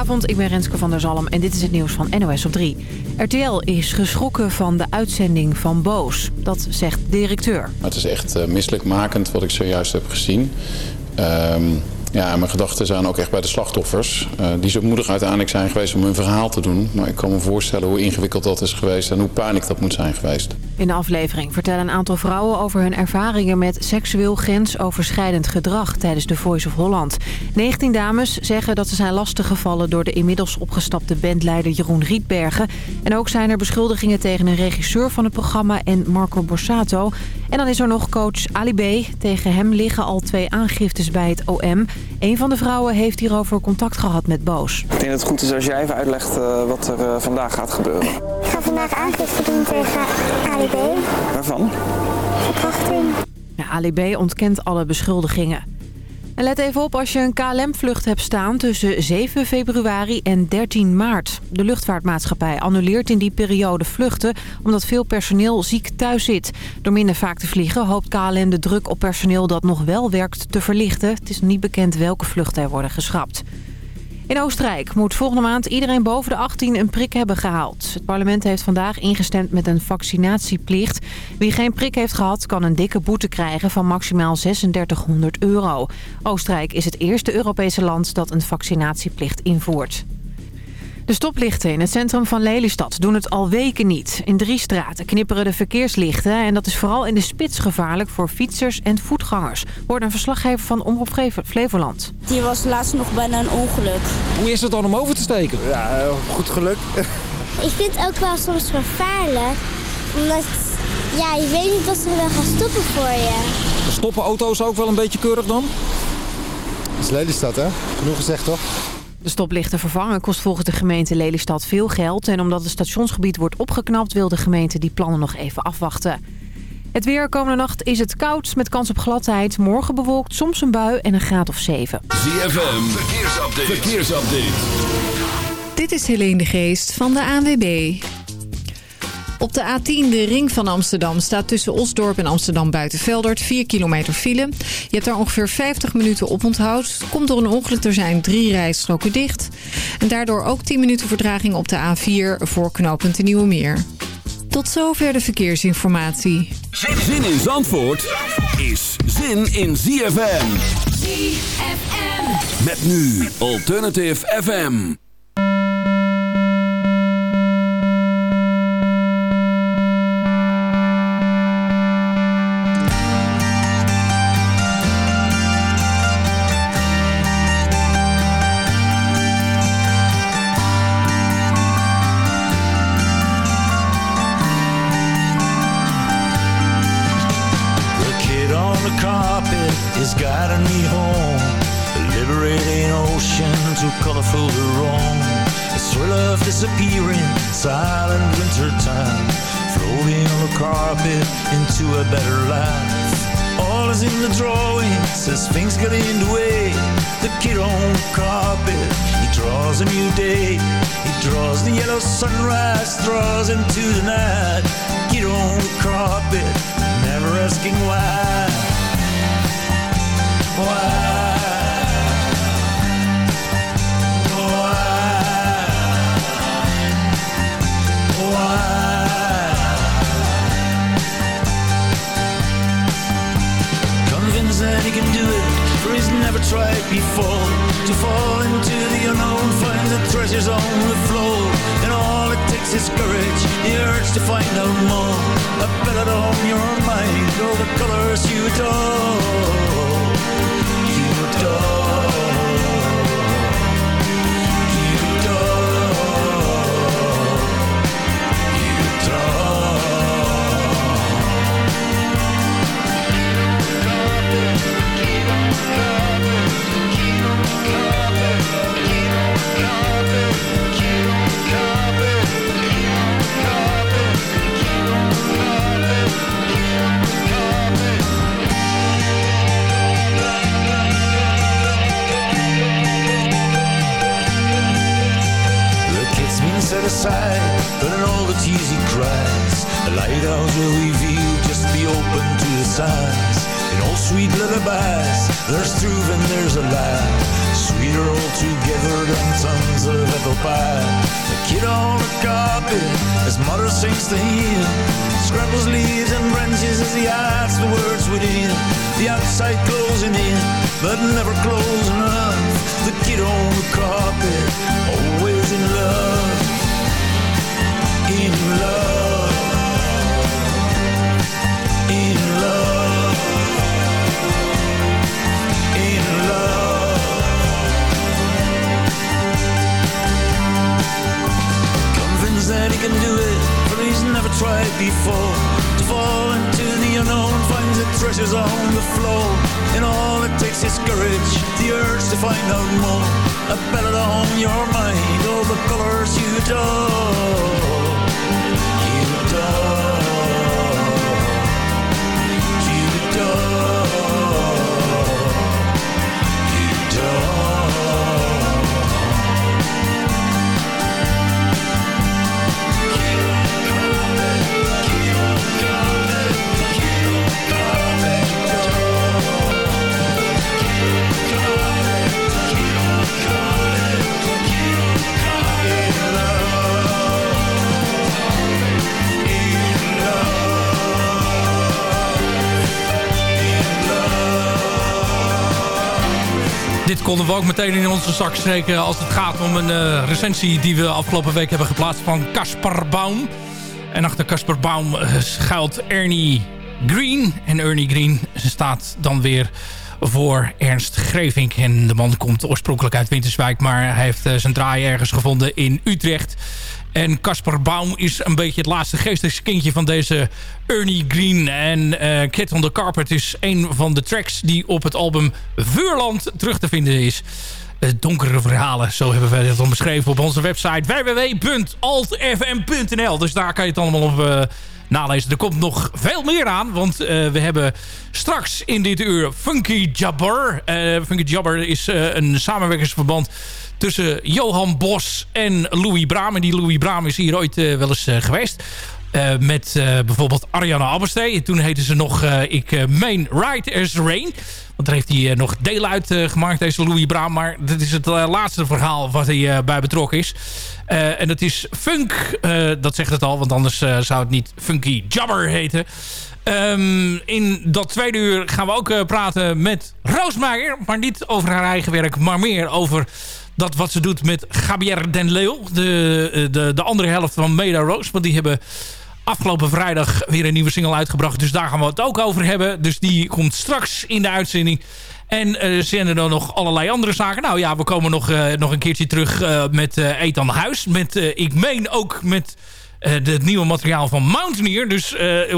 Goedenavond, ik ben Renske van der Zalm en dit is het nieuws van NOS op 3. RTL is geschrokken van de uitzending van Boos. Dat zegt de directeur. Het is echt uh, misselijkmakend wat ik zojuist heb gezien. Um, ja, mijn gedachten zijn ook echt bij de slachtoffers. Uh, die zo moedig uiteindelijk zijn geweest om hun verhaal te doen. Maar ik kan me voorstellen hoe ingewikkeld dat is geweest en hoe pijnlijk dat moet zijn geweest. In de aflevering vertellen een aantal vrouwen over hun ervaringen met seksueel grensoverschrijdend gedrag tijdens de Voice of Holland. 19 dames zeggen dat ze zijn lastiggevallen door de inmiddels opgestapte bandleider Jeroen Rietbergen. En ook zijn er beschuldigingen tegen een regisseur van het programma en Marco Borsato. En dan is er nog coach Ali B. Tegen hem liggen al twee aangiftes bij het OM. Een van de vrouwen heeft hierover contact gehad met Boos. Ik denk dat het goed is als jij even uitlegt uh, wat er uh, vandaag gaat gebeuren. Ik ga vandaag aangifte doen tegen Ali B. Waarvan? Verkrachting. Ja, Ali B ontkent alle beschuldigingen. Let even op als je een KLM-vlucht hebt staan tussen 7 februari en 13 maart. De luchtvaartmaatschappij annuleert in die periode vluchten... omdat veel personeel ziek thuis zit. Door minder vaak te vliegen hoopt KLM de druk op personeel dat nog wel werkt te verlichten. Het is niet bekend welke vluchten er worden geschrapt. In Oostenrijk moet volgende maand iedereen boven de 18 een prik hebben gehaald. Het parlement heeft vandaag ingestemd met een vaccinatieplicht. Wie geen prik heeft gehad kan een dikke boete krijgen van maximaal 3600 euro. Oostenrijk is het eerste Europese land dat een vaccinatieplicht invoert. De stoplichten in het centrum van Lelystad doen het al weken niet. In drie straten knipperen de verkeerslichten... en dat is vooral in de spits gevaarlijk voor fietsers en voetgangers. Hoort een verslaggever van Omroep Flevoland. Die was laatst nog bijna een ongeluk. Hoe is het dan om over te steken? Ja, goed geluk. Ik vind het ook wel soms gevaarlijk. Omdat ja, je weet niet wat ze wel gaan stoppen voor je. Stoppen auto's ook wel een beetje keurig dan? Dat is Lelystad, hè? Genoeg gezegd, toch? De stoplichten vervangen kost volgens de gemeente Lelystad veel geld. En omdat het stationsgebied wordt opgeknapt... wil de gemeente die plannen nog even afwachten. Het weer komende nacht is het koud met kans op gladheid. Morgen bewolkt, soms een bui en een graad of 7. ZFM, verkeersupdate. verkeersupdate. Dit is Helene de Geest van de ANWB. Op de A10, de ring van Amsterdam, staat tussen Osdorp en Amsterdam Buitenveldert 4 kilometer file. Je hebt daar ongeveer 50 minuten op onthoud. Komt door een ongeluk, er zijn drie rijstroken dicht. En daardoor ook 10 minuten vertraging op de A4 voor knooppunt de Nieuwe Meer. Tot zover de verkeersinformatie. Zin in Zandvoort is zin in ZFM. ZFM. Met nu Alternative FM. Colorful roam The thrill of disappearing silent winter time. Floating on the carpet into a better life. All is in the drawings as things get in the way. The kid on the carpet, he draws a new day. He draws the yellow sunrise, draws into the night. Kid on the carpet, never asking why. That before. To fall into the unknown Find the treasures on the floor. And all it takes is courage The urge to find out more. A better on your mind All the colors you adore. Set aside But in all the tears he cries The lighthouse will reveal Just be open to the signs In all sweet lullabies There's truth and there's a lie Sweeter all together than tons of apple pie. The kid on the carpet as mother sings to him. Scrambles leaves and branches as he adds the words within. The outside closing in, but never close enough. The kid on the carpet, always in love. Find out more. On your mind, all the colors you adore. Dit konden we ook meteen in onze zak steken als het gaat om een eh, recensie die we afgelopen week hebben geplaatst van Casper Baum. En achter Casper Baum eh, schuilt Ernie Green. En Ernie Green staat dan weer voor Ernst Grevink. En de man komt oorspronkelijk uit Winterswijk, maar hij heeft eh, zijn draai ergens gevonden in Utrecht. En Casper Baum is een beetje het laatste geesteskindje van deze Ernie Green. En uh, on the Carpet is een van de tracks die op het album Vuurland terug te vinden is. Uh, donkere verhalen, zo hebben wij het dan beschreven op onze website www.altfm.nl. Dus daar kan je het allemaal op uh, nalezen. Er komt nog veel meer aan, want we hebben straks in dit uur Funky Jabber. Funky Jabber is een samenwerkingsverband tussen Johan Bos en Louis Braam. En die Louis Braam is hier ooit wel eens geweest. Uh, met bijvoorbeeld Ariana Abbestee. Toen heette ze nog, ik meen, Right as Rain. Want daar heeft hij nog deel uit gemaakt, deze Louis Braam. Maar dit is het laatste verhaal wat hij bij betrokken is. en dat is Funk, dat zegt het al. Want anders zou het niet Funky Jabber heten. Um, in dat tweede uur gaan we ook praten met Roosmaier. Maar niet over haar eigen werk, maar meer over dat wat ze doet met Gabrielle Den Leeuw. De, de, de andere helft van Meda Rose. Want die hebben afgelopen vrijdag weer een nieuwe single uitgebracht. Dus daar gaan we het ook over hebben. Dus die komt straks in de uitzending. En uh, zijn er dan nog allerlei andere zaken. Nou ja, we komen nog, uh, nog een keertje terug uh, met uh, Ethan Huis. Met, ik meen ook met het nieuwe materiaal van Mountaineer. Dus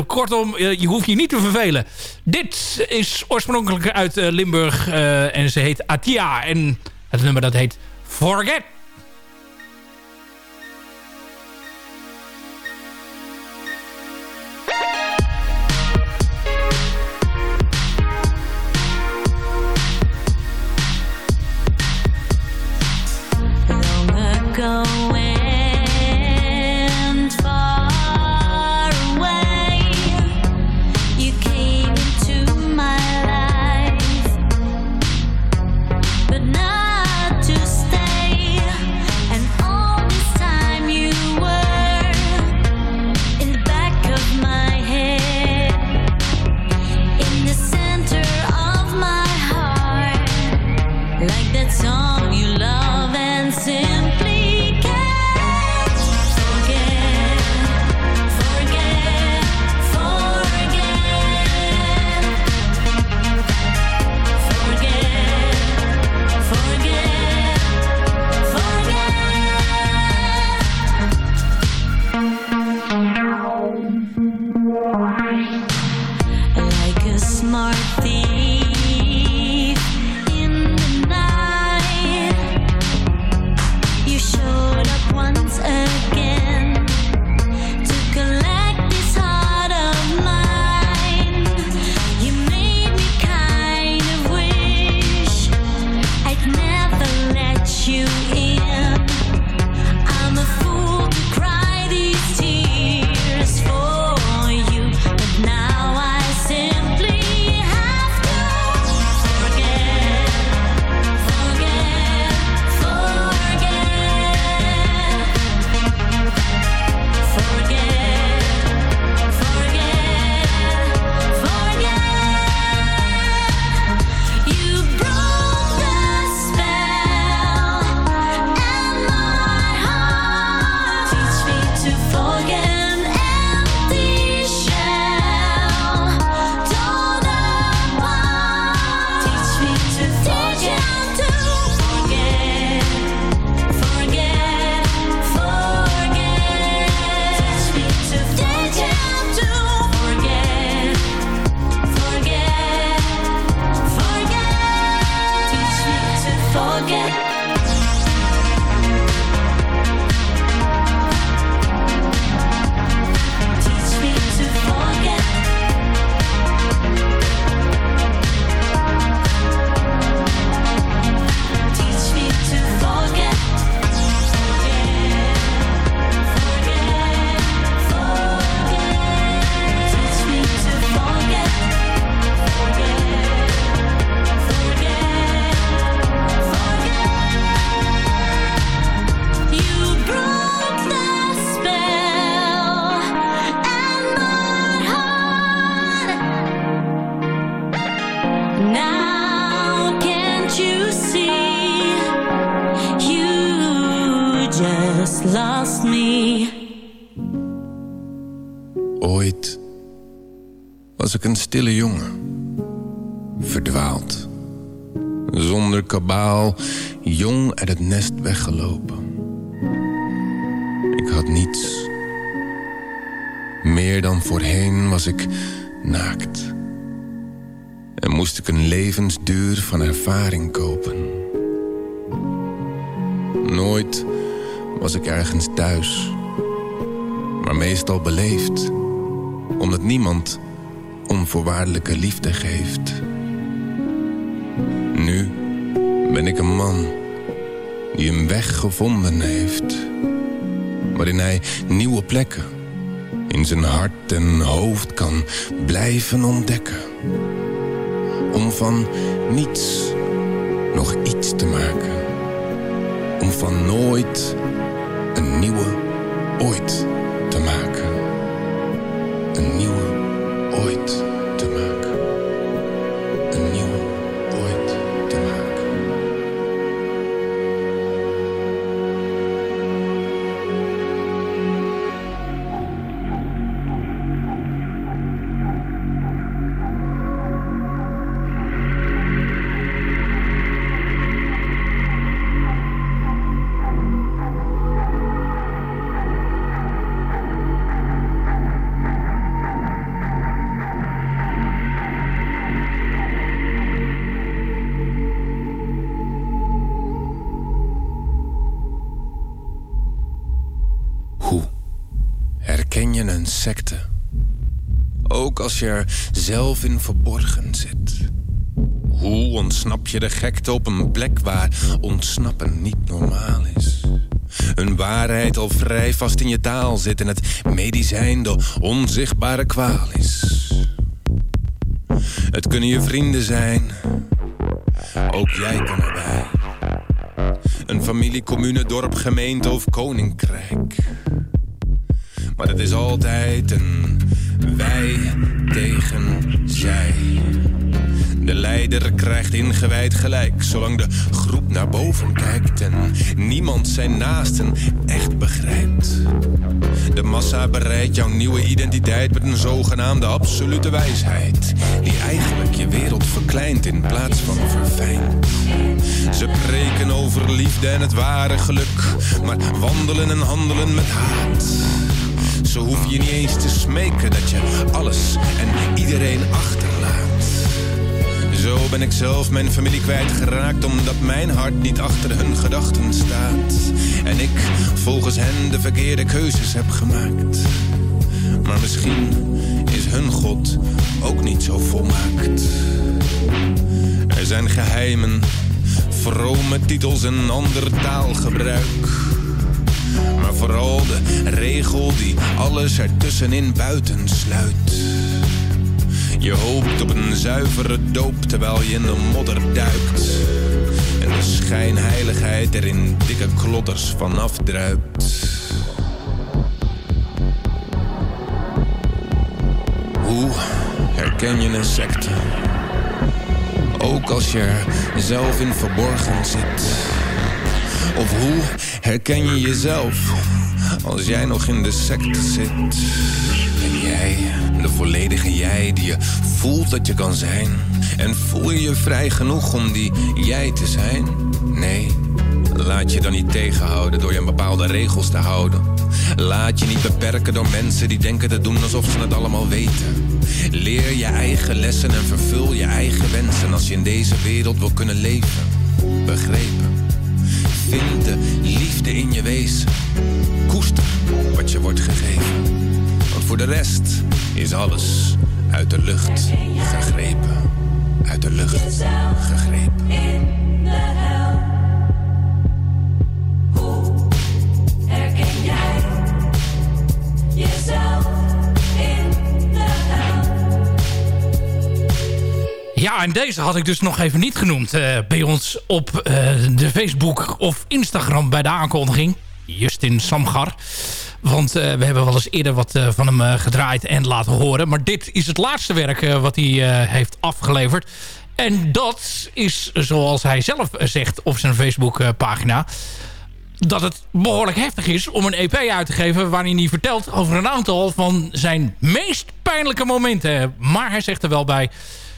kortom, je hoeft je niet te vervelen. Dit is oorspronkelijk uit Limburg. en ze heet Atia. En het nummer dat heet Forget. go. smart was ik een stille jongen, verdwaald. Zonder kabaal, jong uit het nest weggelopen. Ik had niets. Meer dan voorheen was ik naakt. En moest ik een levensduur van ervaring kopen. Nooit was ik ergens thuis. Maar meestal beleefd. Omdat niemand onvoorwaardelijke liefde geeft. Nu ben ik een man die een weg gevonden heeft. Waarin hij nieuwe plekken in zijn hart en hoofd kan blijven ontdekken. Om van niets nog iets te maken. Om van nooit een nieuwe ooit te maken. Een? Ook als je er zelf in verborgen zit. Hoe ontsnap je de gekte op een plek waar ontsnappen niet normaal is? Een waarheid al vrij vast in je taal zit en het medicijn de onzichtbare kwaal is. Het kunnen je vrienden zijn, ook jij kan erbij. Een familie, commune, dorp, gemeente of koninkrijk. Maar het is altijd een wij tegen zij. De leider krijgt ingewijd gelijk, zolang de groep naar boven kijkt en niemand zijn naasten echt begrijpt. De massa bereidt jouw nieuwe identiteit met een zogenaamde absolute wijsheid, die eigenlijk je wereld verkleint in plaats van verfijnt. Ze preken over liefde en het ware geluk, maar wandelen en handelen met haat. Zo hoef je niet eens te smeken dat je alles en iedereen achterlaat. Zo ben ik zelf mijn familie kwijtgeraakt omdat mijn hart niet achter hun gedachten staat. En ik volgens hen de verkeerde keuzes heb gemaakt. Maar misschien is hun God ook niet zo volmaakt. Er zijn geheimen, vrome titels en ander taalgebruik. Vooral de regel die alles ertussenin buiten sluit. Je hoopt op een zuivere doop terwijl je in de modder duikt. En de schijnheiligheid er in dikke klodders vanaf druipt. Hoe herken je een secte? Ook als je er zelf in verborgen zit. Of hoe herken je jezelf als jij nog in de secte zit? Ben jij de volledige jij die je voelt dat je kan zijn? En voel je je vrij genoeg om die jij te zijn? Nee, laat je dan niet tegenhouden door je aan bepaalde regels te houden. Laat je niet beperken door mensen die denken te doen alsof ze het allemaal weten. Leer je eigen lessen en vervul je eigen wensen als je in deze wereld wil kunnen leven. Begrepen? Vind de liefde in je wezen. Koester wat je wordt gegeven. Want voor de rest is alles uit de lucht gegrepen. Uit de lucht gegrepen. Herken jij jezelf Ja, en deze had ik dus nog even niet genoemd eh, bij ons op eh, de Facebook of Instagram bij de aankondiging. Justin Samgar. Want eh, we hebben wel eens eerder wat van hem gedraaid en laten horen. Maar dit is het laatste werk wat hij heeft afgeleverd. En dat is, zoals hij zelf zegt op zijn Facebook pagina... dat het behoorlijk heftig is om een EP uit te geven... waarin hij vertelt over een aantal van zijn meest pijnlijke momenten. Maar hij zegt er wel bij...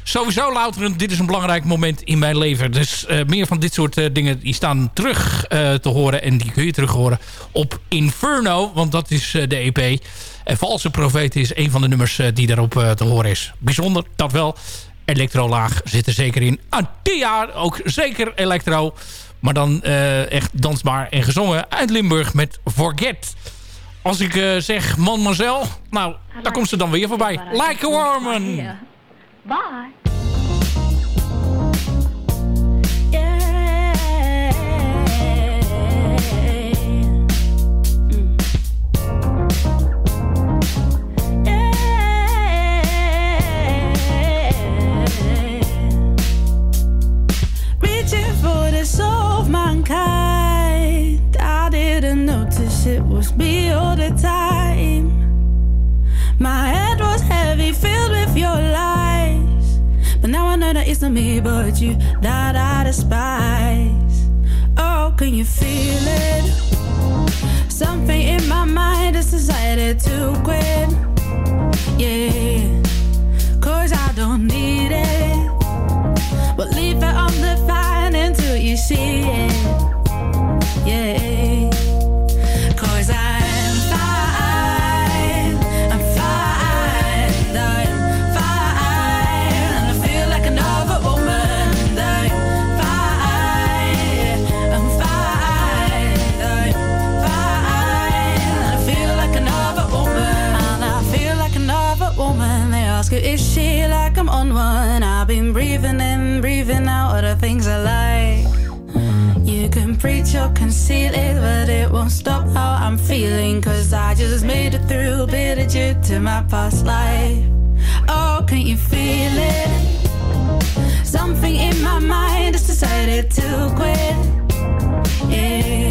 Sowieso louterend, dit is een belangrijk moment in mijn leven. Dus eh, meer van dit soort eh, dingen die staan terug eh, te horen. En die kun je terug horen op Inferno. Want dat is de EP. En Valse Profeet is een van de nummers die daarop te horen is. Bijzonder, dat wel. Electrolaag zit er zeker in. Antia, ook zeker electro. Maar dan echt dansbaar en gezongen uit Limburg met Forget. Als ik zeg Man Marcel, nou, daar komt ze dan weer voorbij. Like a Woman. Bye. Preaching for the soul of mankind. I didn't notice it was me all the time. My that it's not me, but you that I despise. Oh, can you feel it? Something in my mind has decided to quit. Yeah, cause I don't need it. But leave it on the fine until you see it. Yeah. Ask her, is she like I'm on one? I've been breathing in, breathing out all the things I like. You can preach or conceal it, but it won't stop how I'm feeling. Cause I just made it through, bit of due to my past life. Oh, can you feel it? Something in my mind has decided to quit. Yeah,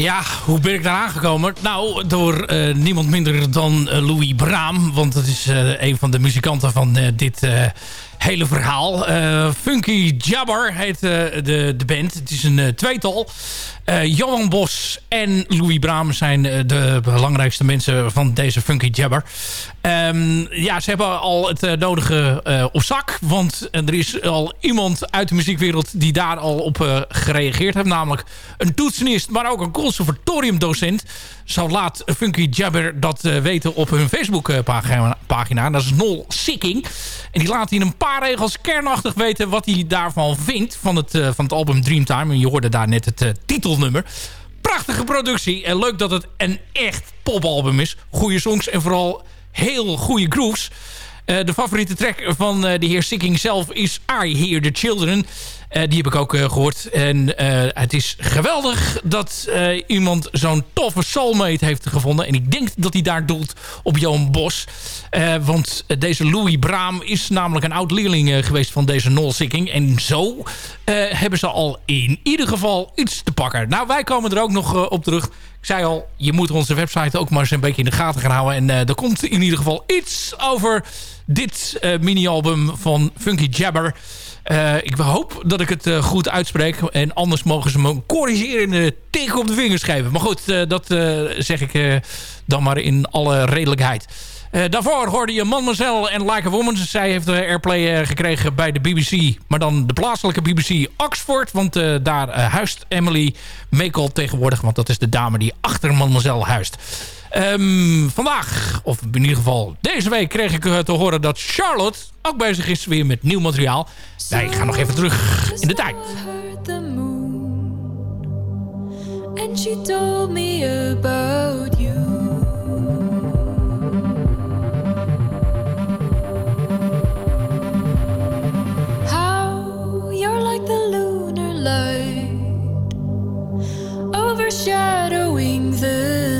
Ja, hoe ben ik daar aangekomen? Nou, door eh, niemand minder dan eh, Louis Braam. Want dat is eh, een van de muzikanten van dit hele verhaal. Funky Jabber heet de, de band. Het is een tweetal. Eh, Johan Bos en Louis Braam zijn eh, de belangrijkste mensen van deze Funky Jabber. Ehm, ja, ze hebben al het eh, nodige op zak. Want er is al iemand uit de muziekwereld die daar al op gereageerd heeft. Namelijk een toetsenist, maar ook een conservatoriumdocent. Zo laat Funky Jabber dat weten op hun Facebookpagina. pagina. Dat is Nol Sikking. En die laat in een paar regels kernachtig weten wat hij daarvan vindt. Van het, van het album Dreamtime. En je hoorde daar net het eh, titelnummer. Prachtige productie. En leuk dat het een echt popalbum is. Goede songs en vooral heel goede grooves. Eh, de favoriete track van eh, de heer Sikking zelf is I Hear the Children. Eh, die heb ik ook eh, gehoord. En eh, het is geweldig dat iemand zo'n toffe soulmate heeft gevonden. En ik denk dat hij daar doelt op Johan Bos. Want deze Louis Braam is namelijk een oud-leerling geweest van deze Nol Sikking. En zo hebben ze al in ieder geval iets te pakken. Nou, wij komen er ook nog op terug. Ik zei al, je moet onze website ook maar eens een beetje in de gaten gaan houden. En er komt in ieder geval iets over dit eh, mini-album van Funky Jabber. Eh, ik hoop dat ik het eh, goed uitspreek. En anders mogen ze me een corrigerende tik op de vingers geven. Maar goed, eh, dat zeg ik dan maar in alle redelijkheid. Daarvoor hoorde je Mademoiselle en Like a Woman. Zij heeft airplay gekregen bij de BBC. Maar dan de plaatselijke BBC Oxford. Want daar huist Emily Mekel tegenwoordig. Want dat is de dame die achter Mademoiselle huist. Ehm, vandaag, of in ieder geval deze week... kreeg ik eh, te horen dat Charlotte ook bezig is weer met nieuw materiaal. Wij gaan nog even terug in de tijd. and she told me about you how you're like the lunar light overshadowing the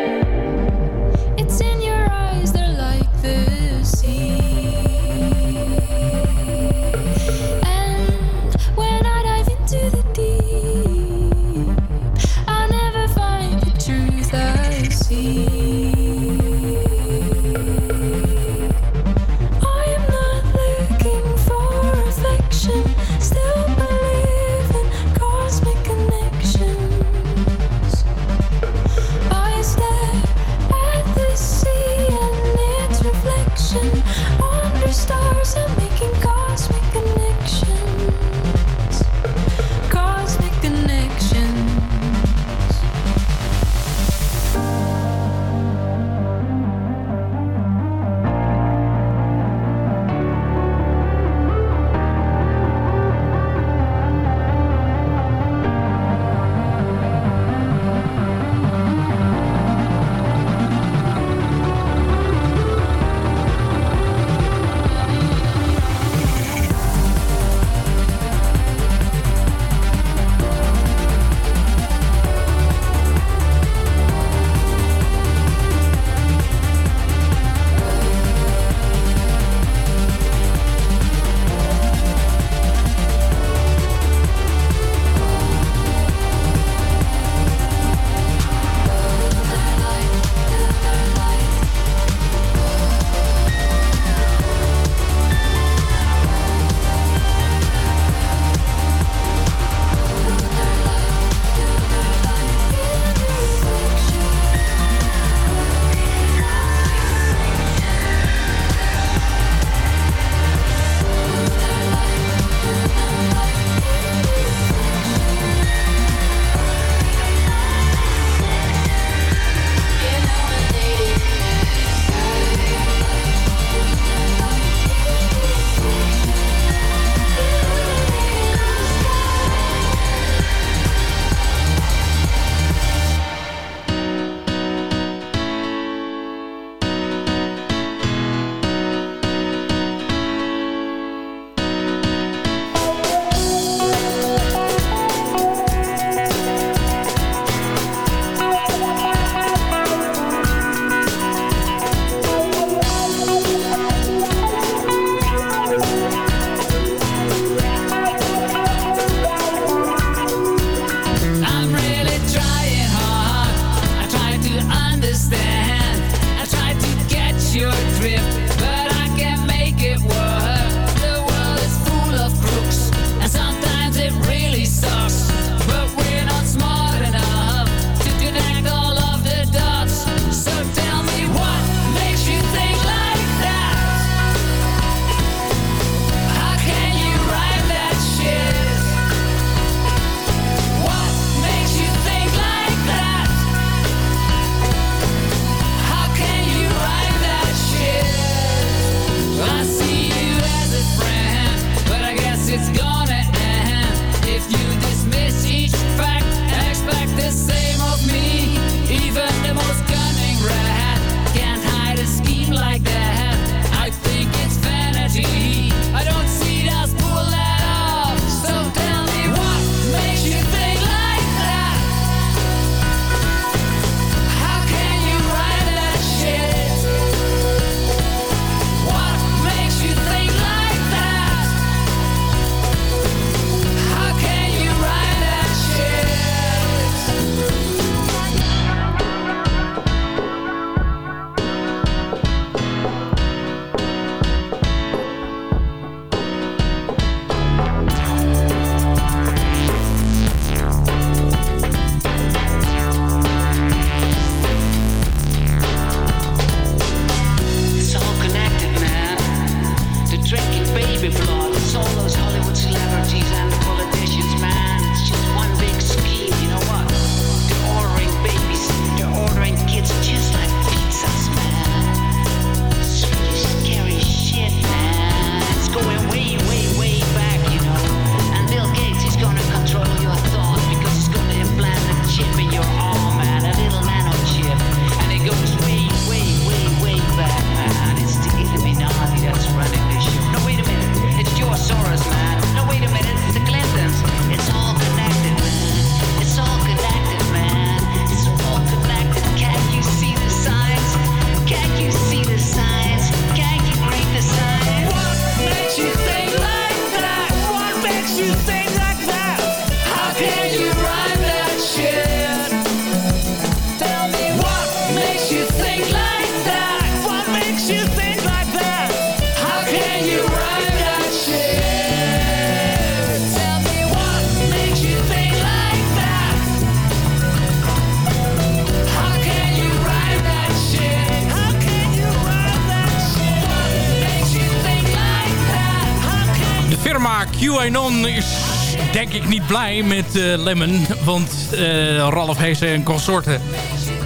denk ik niet blij met eh, Lemon. Want eh, Ralf Heesen en consorten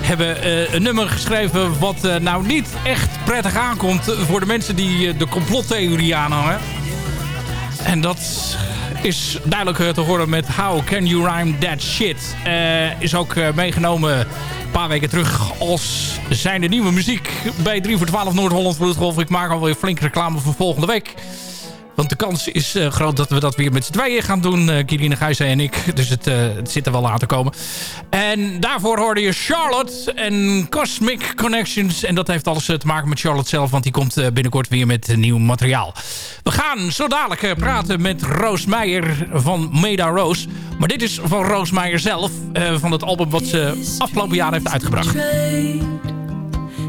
hebben eh, een nummer geschreven... wat nou niet echt prettig aankomt voor de mensen die de complottheorie aanhangen. En dat is duidelijk te horen met How Can You Rhyme That Shit. Is ook meegenomen een paar weken terug als zijn de nieuwe muziek bij 3 voor 12 Noord-Holland Vloedgolf. Ik maak alweer flink reclame voor volgende week. Want de kans is eh, groot dat we dat weer met z'n tweeën gaan doen. uh, Kirine Gijzen en ik. Dus het, eh, het zit er wel aan te komen. En daarvoor hoorde je Charlotte en Cosmic Connections. En dat heeft alles te maken met Charlotte zelf. Want die komt binnenkort weer met nieuw materiaal. We gaan zo dadelijk praten met Roos Meijer van Meda Roos. Maar dit is van Roos Meijer zelf. van het album wat ze afgelopen jaar heeft uitgebracht.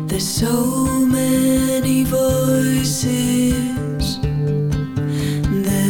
There's so many voices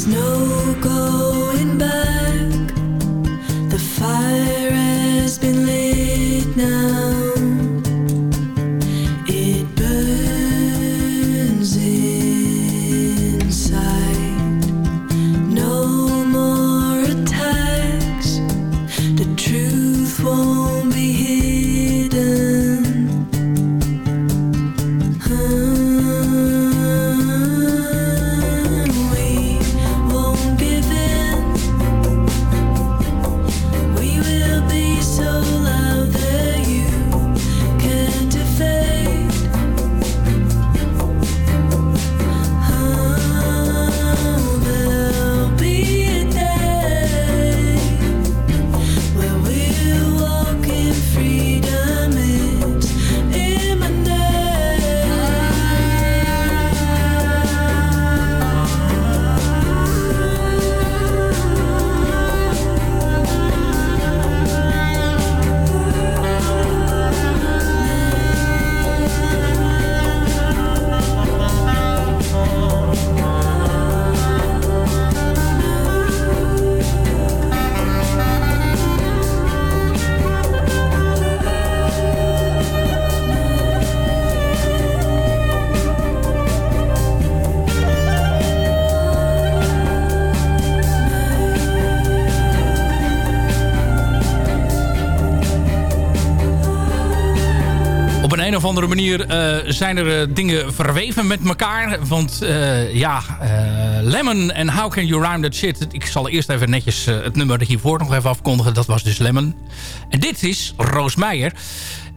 There's no manier eh, zijn er eh, dingen verweven met elkaar. Want eh, ja, Lemon en How Can You Rhyme That Shit. Ik zal eerst even netjes het nummer hiervoor nog even afkondigen. Dat was dus Lemon. En dit is Roos Meijer.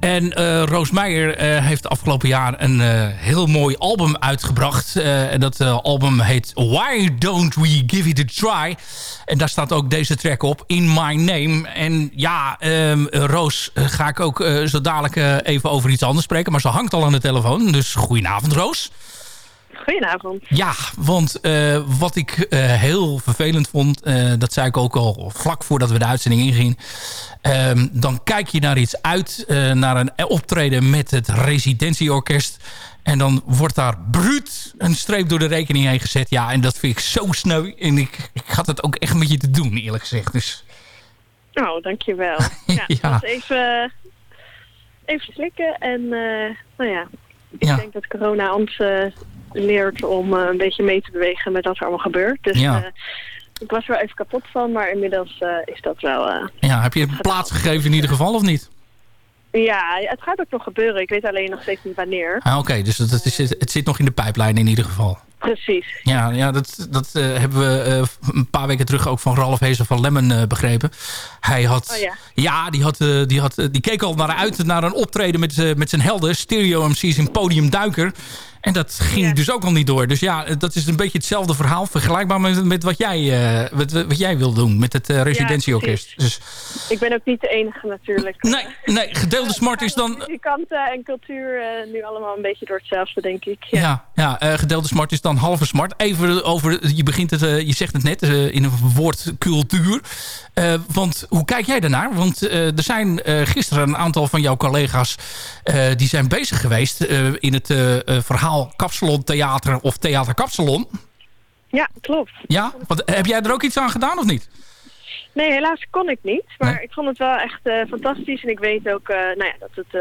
En eh Roos Meijer eh, heeft afgelopen jaar een eh, heel mooi album uitgebracht. En dat album heet Why Don't We Give It A Try. En daar staat ook deze track op, In My Name. En ja, ehm, Roos ga ik ook zo dadelijk even over iets anders spreken. Maar ze hangt al aan de telefoon, dus goedenavond Roos. Goedenavond. Ja, want eh, wat ik eh, heel vervelend vond... eh, dat zei ik ook al vlak voordat we de uitzending ingingen... Ehm, dan kijk je naar iets uit, naar een optreden met het residentieorkest... en dan wordt daar bruut een streep door de rekening heen gezet. Ja, en dat vind ik zo sneu. En ik, ik had het ook echt met je te doen, eerlijk gezegd. Dus Oh, dankjewel. Ja, Ja. Even even slikken. En nou ja, ik Ja. denk dat corona ons leert om eh, een beetje mee te bewegen met wat er allemaal gebeurt. Dus Ja. eh, ik was er even kapot van, maar inmiddels eh, is dat wel... Ja, heb je een plaats gegeven in ieder geval of niet? ja, het gaat ook nog gebeuren. Ik weet alleen nog steeds niet wanneer. Ah, Oké, dus het, het is, het zit nog in de pijplijn in ieder geval. Precies. Ja, ja dat, dat hebben we een paar weken terug ook van Ralf Hezen van Lemmen begrepen. Hij had, Oh ja. ja, die, had, die, had, die keek al naar uit naar een optreden met, met zijn helden. Stereo MC's in Podium Duiker. En dat ging dus ook al niet door. Dus ja, eh, dat is een beetje hetzelfde verhaal. Vergelijkbaar met, met wat, jij, eh, wat, wat jij wil doen met het eh, residentieorkest. dus Ik ben ook niet de enige natuurlijk. nee, nee, gedeelde smart is dan... Muzikanten en cultuur nu allemaal een beetje door hetzelfde, denk ik. Ja. Ja, ja gedeelde smart is dan halve smart. Even over, je begint het, je zegt het net, in een woord cultuur. Want hoe kijk jij daarnaar? Want er zijn gisteren een aantal van jouw collega's... die zijn bezig geweest in het eh, eh, Kapsalon Theater of Theater Kapsalon. Ja, klopt. Ja? Want, heb jij er ook iets aan gedaan of niet? Nee, helaas kon ik niet. Maar ik vond het wel echt eh, fantastisch. En ik weet ook eh, nou ja, dat het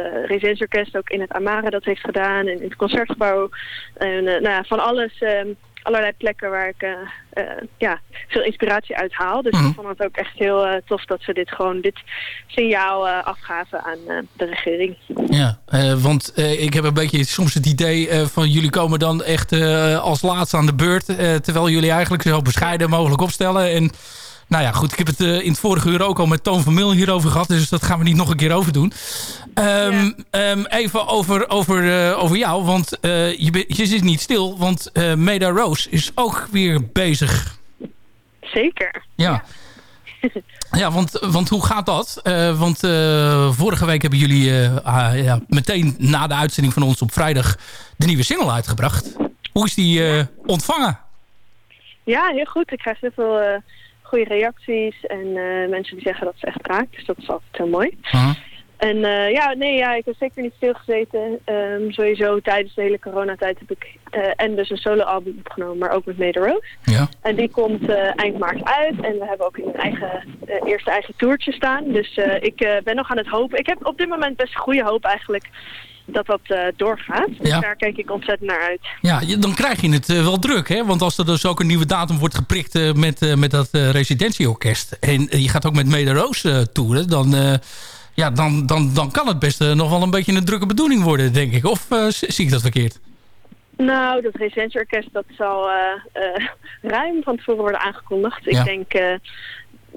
uh, ook in het Amare dat heeft gedaan. En in het Concertgebouw. En eh, nou ja, van alles, eh, allerlei plekken waar ik eh, eh, ja, veel inspiratie uit haal. Dus Mhm. ik vond het ook echt heel eh, tof dat ze dit gewoon, dit signaal eh, afgaven aan de regering. Ja, want ik heb een beetje soms het idee van jullie komen dan echt als laatste aan de beurt. terwijl jullie eigenlijk zo bescheiden mogelijk opstellen. En nou ja, goed, ik heb het eh, in het vorige uur ook al met Toon van Mil hierover gehad. Dus dat gaan we niet nog een keer over doen. Ehm, ehm, even over, over, eh, over jou, want eh, je, je zit niet stil. Want Meda Rose is ook weer bezig. Zeker. Ja. Ja, want, want hoe gaat dat? Want vorige week hebben jullie ah, ja, meteen na de uitzending van ons op vrijdag de nieuwe single uitgebracht. Hoe is die ontvangen? Ja, heel goed. Ik krijg heel veel goede reacties en eh, mensen die zeggen dat ze echt raakt. Dus dat is altijd heel mooi. En eh, ja, nee, ja, ik heb zeker niet stilgezeten. Ehm sowieso tijdens de hele coronatijd heb ik eh, en dus een soloalbum opgenomen, maar ook met Made Rose. Ja. En die komt eind maart uit. En we hebben ook een eigen, eerste eigen toertje staan. Dus ik ben nog aan het hopen. Ik heb op dit moment best goede hoop eigenlijk dat dat eh, doorgaat. Dus Ja. daar kijk ik ontzettend naar uit. Ja, dan krijg je het eh, wel druk, hè? Want als er dus ook een nieuwe datum wordt geprikt eh, met, met dat residentieorkest... en je gaat ook met Mede Roos toeren... dan, ja, dan, dan, dan kan het best nog wel een beetje een drukke bedoeling worden, denk ik. Of zie ik dat verkeerd? Nou, dat residentieorkest dat zal ruim van tevoren worden aangekondigd. Ja. Ik denk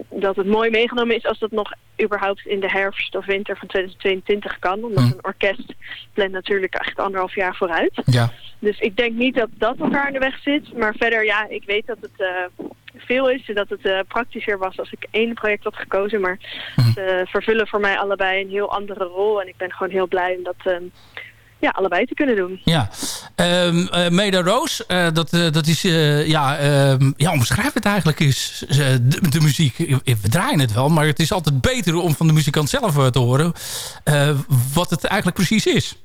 dat het mooi meegenomen is als dat nog überhaupt in de herfst of winter van 2022 kan. Omdat Hm. een orkest plant natuurlijk echt anderhalf jaar vooruit. Ja. Dus ik denk niet dat dat elkaar in de weg zit. Maar verder, ja, ik weet dat het eh, veel is. En dat het eh, praktischer was als ik één project had gekozen. Maar ze vervullen voor mij allebei een heel andere rol. En ik ben gewoon heel blij om dat ehm, ja, allebei te kunnen doen. Ja, eh, Meda Roos, eh, dat, eh, dat is, ja, ehm, ja, omschrijf het eigenlijk is de, de muziek. We draaien het wel, maar het is altijd beter om van de muzikant zelf te horen wat het eigenlijk precies is.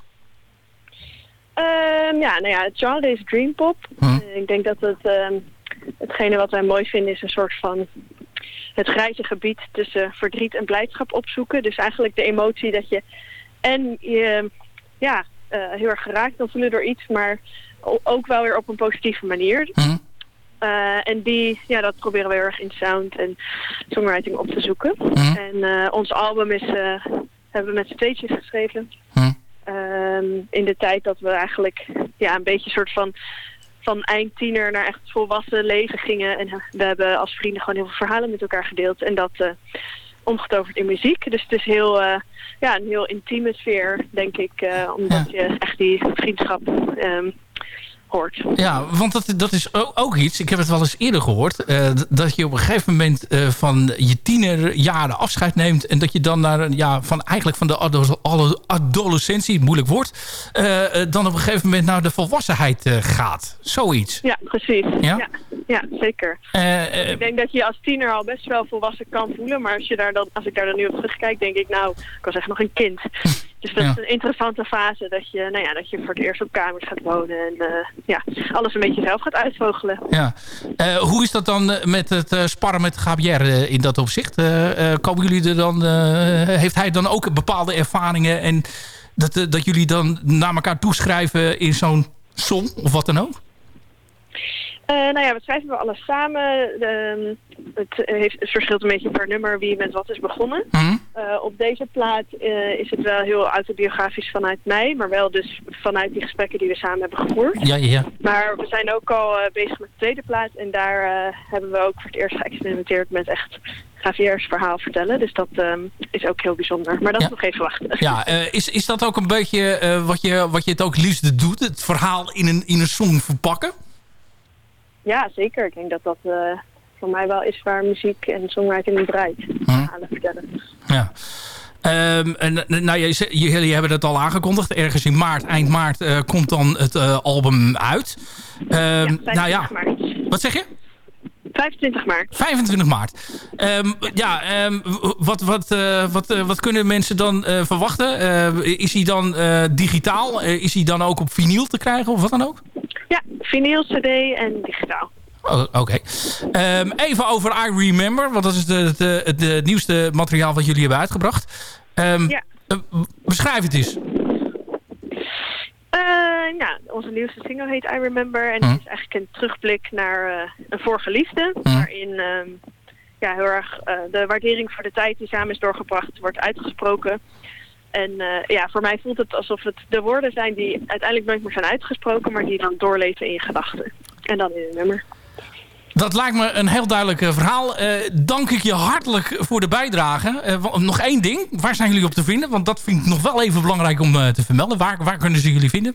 Ehm, ja, nou ja, het genre is dreampop. Hm. Ik denk dat het, hetgene wat wij mooi vinden is een soort van het grijze gebied tussen verdriet en blijdschap opzoeken. Dus eigenlijk de emotie dat je en je ja, heel erg geraakt kan voelen door iets, maar ook wel weer op een positieve manier. Hm. Eh, en die, ja, dat proberen we heel erg in sound en songwriting op te zoeken. Hm. En eh, ons album is, eh, hebben we met z'n tweetjes geschreven. Hm. Ehm, in de tijd dat we eigenlijk ja, een beetje soort van van eindtiener naar echt volwassen leven gingen. En we hebben als vrienden gewoon heel veel verhalen met elkaar gedeeld. En dat eh, omgetoverd in muziek. Dus het is heel, eh, ja, een heel intieme sfeer, denk ik. eh, omdat je echt die vriendschap ehm, hoort. Ja, want dat, dat is ook, iets, ik heb het wel eens eerder gehoord... eh, dat je op een gegeven moment eh, van je tienerjaren afscheid neemt... en dat je dan naar, ja, van, eigenlijk van de ado- alle- adolescentie, moeilijk woord... eh, dan op een gegeven moment naar de volwassenheid gaat. Zoiets. Ja, precies. Ja? Ja, ja, zeker. Ik denk dat je als tiener al best wel volwassen kan voelen. Maar als, je daar dan, als ik daar dan nu op terugkijk, denk ik, nou, ik was echt nog een kind. Dus dat Ja. is een interessante fase dat je, nou ja, dat je voor het eerst op kamers gaat wonen en eh, ja, alles een beetje zelf gaat uitvogelen. Ja. Eh, hoe is dat dan eh, met het sparren met Gabriel in dat opzicht? Komen jullie er dan, heeft hij dan ook bepaalde ervaringen en dat, dat jullie dan naar elkaar toeschrijven in zo'n song of wat dan ook? Eh, nou ja, we schrijven we alles samen. Ehm, het, heeft, het verschilt een beetje per nummer wie met wat is begonnen. Mhm. Eh, op deze plaat eh, is het wel heel autobiografisch vanuit mij, maar wel dus vanuit die gesprekken die we samen hebben gevoerd. Ja, ja, ja. Maar we zijn ook al bezig met de tweede plaat en daar hebben we ook voor het eerst geëxperimenteerd met echt Javier's verhaal vertellen. Dus dat ehm, is ook heel bijzonder. Maar dat is nog even wachten. Ja, is, is dat ook een beetje wat, je, wat je het ook liefst doet? Het verhaal in een, in een song verpakken? Ja, zeker. Ik denk dat dat eh, voor mij wel is waar muziek en songwriting om draait. Verhalen vertellen. Ja. Ehm, en, eh, nou, jullie hebben het al aangekondigd. Ergens in maart, eind maart, eh, komt dan het album uit. Ehm, nou ja, wat zeg je? 25 maart. 25 maart. Ehm, ja, ehm, wat, wat, eh, wat, eh, wat kunnen mensen dan eh, verwachten? Is hij dan digitaal? Is hij dan ook op vinyl te krijgen of wat dan ook? Ja, vinyl, cd en digitaal. Oh, Oké. Ehm, even over I Remember, want dat is het, nieuwste materiaal wat jullie hebben uitgebracht. Ja. beschrijf het eens. Eh, ja, onze nieuwste single heet I Remember. En Hm. het is eigenlijk een terugblik naar eh, een vorige liefde. Waarin ehm, ja, heel erg eh, de waardering voor de tijd die samen is doorgebracht wordt uitgesproken. En ja, voor mij voelt het alsof het de woorden zijn die uiteindelijk nooit meer zijn uitgesproken, maar die dan doorleven in je gedachten. En dan in een nummer. Dat lijkt me een heel duidelijk eh, verhaal. Eh, dank ik je hartelijk voor de bijdrage. Eh, nog één ding. Waar zijn jullie op te vinden? Want dat vind ik nog wel even belangrijk om te vermelden. Waar, waar kunnen ze jullie vinden?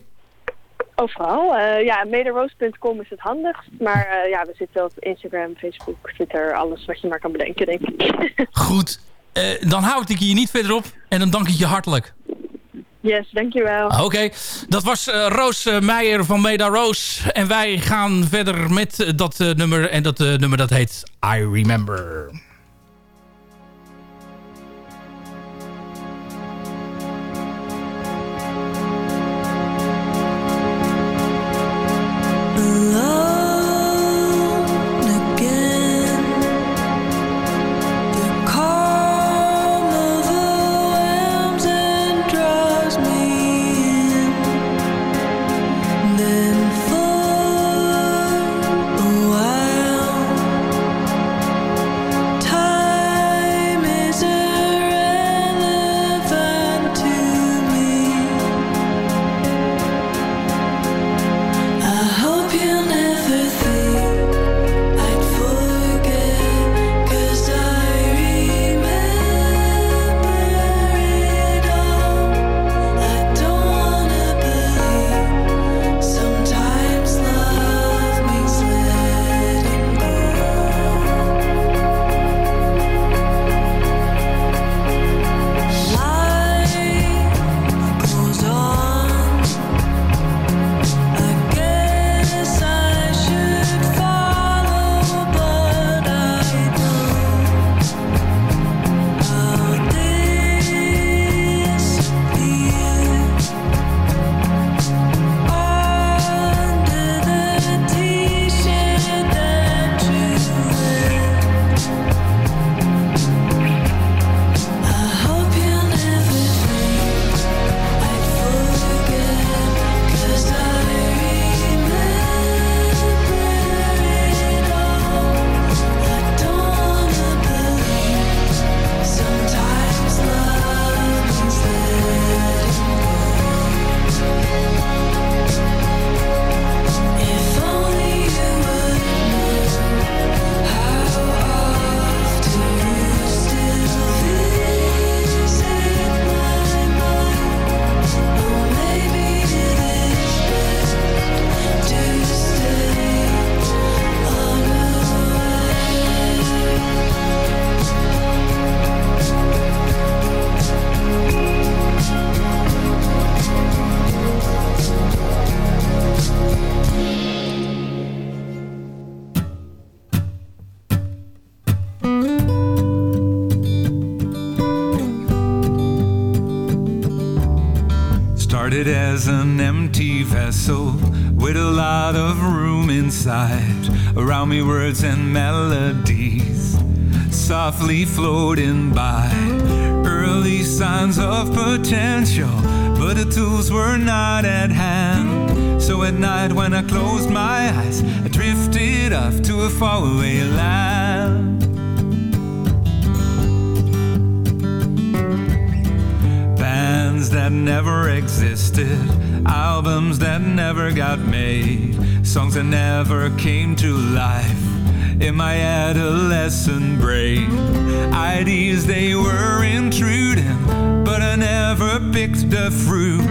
Overal. Ja, mederoos.com is het handigst. Maar ja, we zitten op Instagram, Facebook, Twitter, alles wat je maar kan bedenken, denk ik. Goed. Dan houd ik je niet verder op. En dan dank ik je hartelijk. Yes, dankjewel. Oké, dat was eh, Roos eh, Meijer van Meda Roos. En wij gaan verder met eh, dat nummer. En dat nummer dat heet I Remember. Inside. Around me, words and melodies softly floating by. Early signs of potential, but the tools were not at hand. So at night, when I closed my eyes, I drifted off to a faraway land. Bands that never existed, albums that never got made, songs that never came to life in my adolescent brain. Ideas they were intruding, but I never picked the fruit.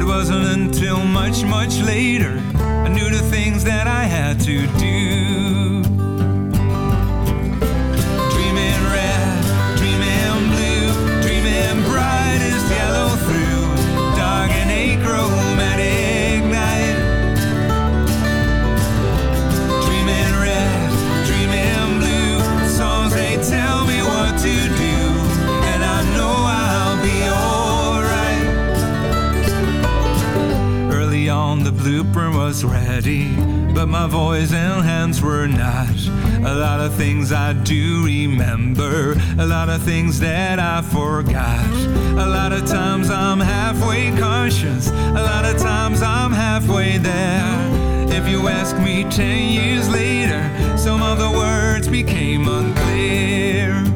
It wasn't until much, much later I knew the things that I had to do. Was ready, but my voice and hands were not. A lot of things I do remember, a lot of things that I forgot. A lot of times I'm halfway conscious, a lot of times I'm halfway there. If you ask me ten years later, some of the words became unclear.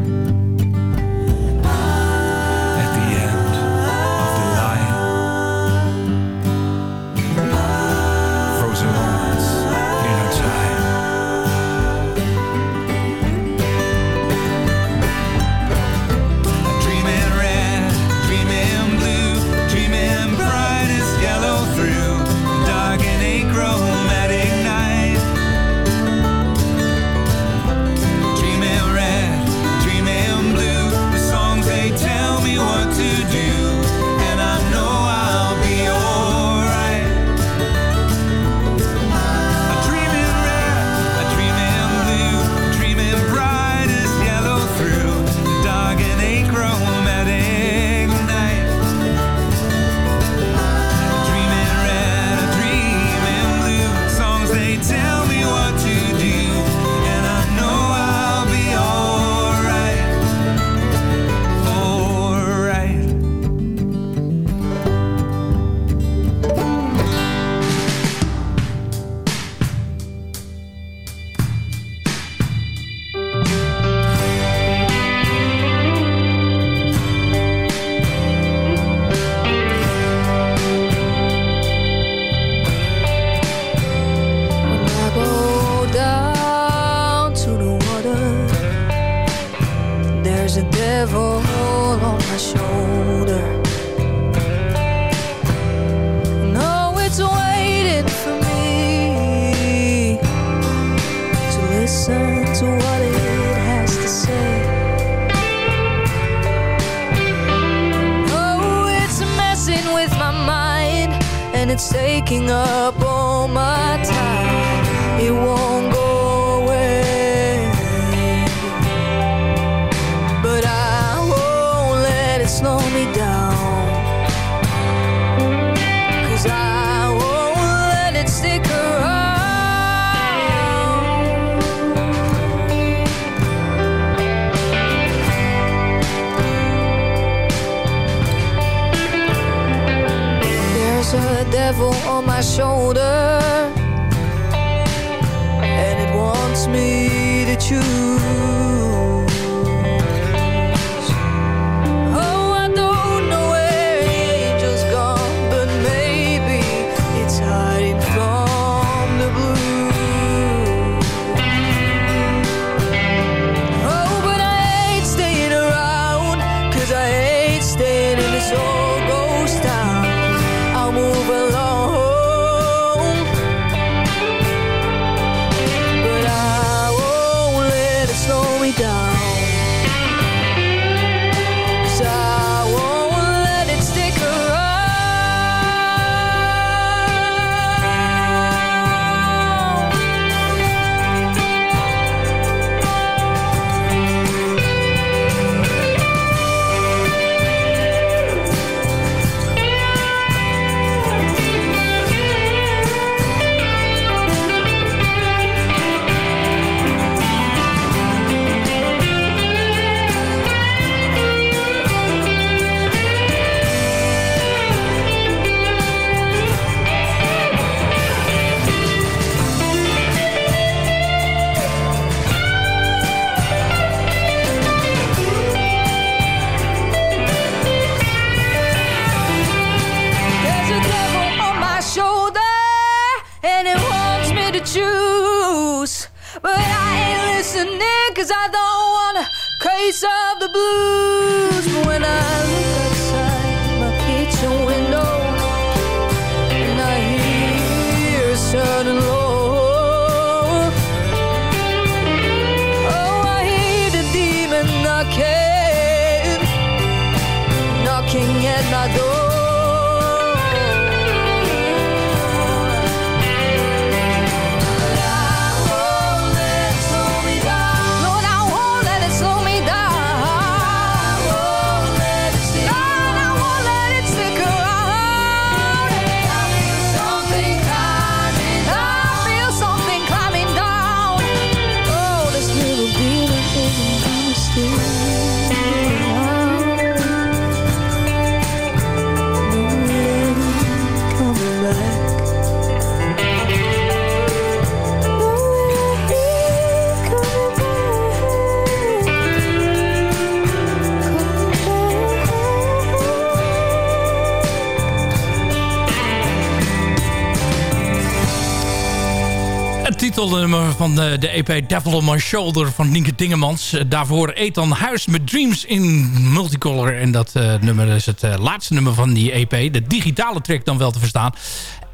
Titelnummer van de, de EP Devil on My Shoulder van Nienke Dingemans. Eh, Daarvoor Ethan Huis met Dreams in Multicolor. En dat eh, nummer is het eh, laatste nummer van die EP. De digitale track dan wel te verstaan.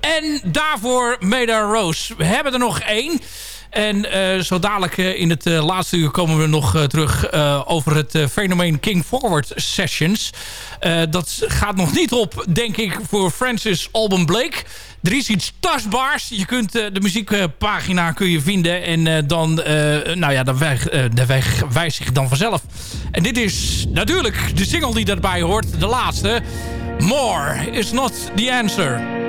En daarvoor Meda Rose. We hebben er nog één. En eh, zo dadelijk eh, in het eh, laatste uur komen we nog terug over het fenomeen King Forward Sessions. Dat gaat nog niet op, denk ik, voor Francis Alban Blake. Er is iets tastbaars. Je kunt de muziekpagina kun je vinden. En dan, nou ja, eh, de weg wijst zich dan vanzelf. En dit is natuurlijk de single die daarbij hoort. De laatste. More is not the answer.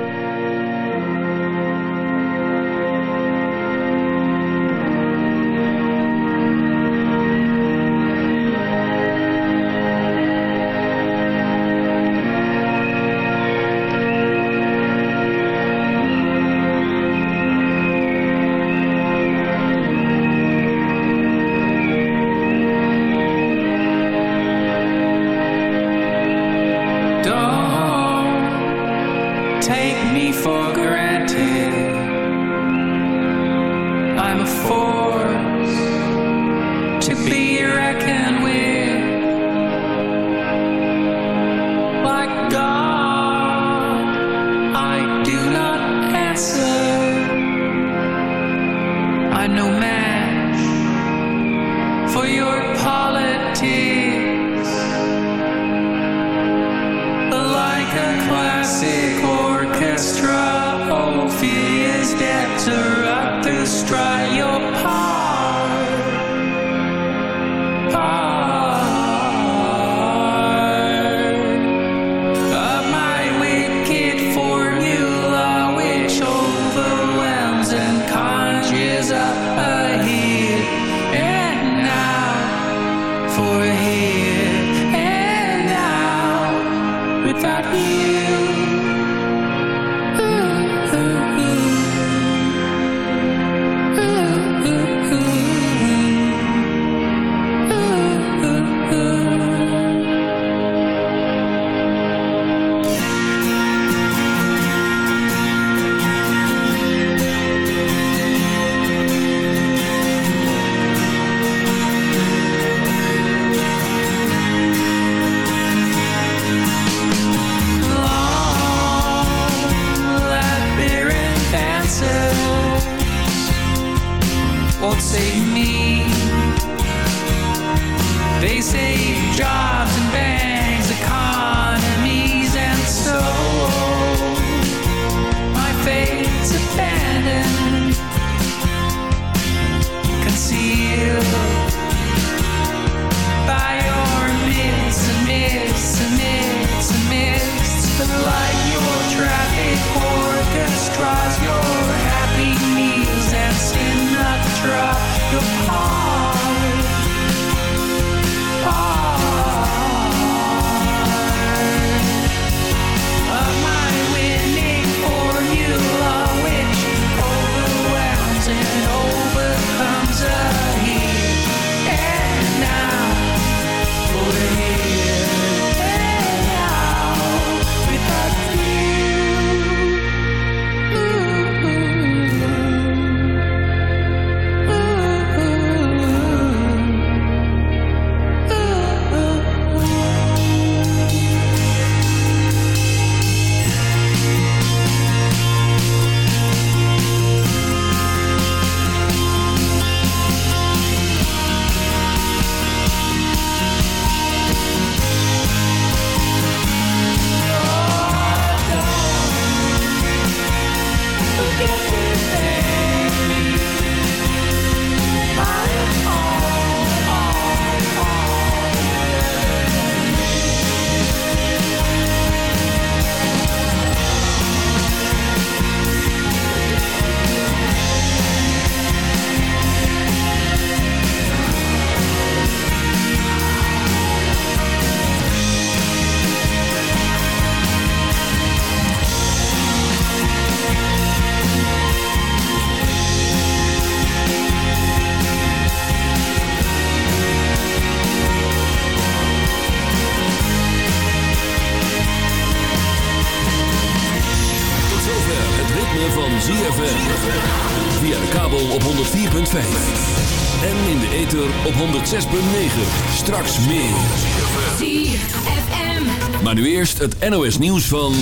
Eerst het NOS nieuws van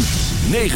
9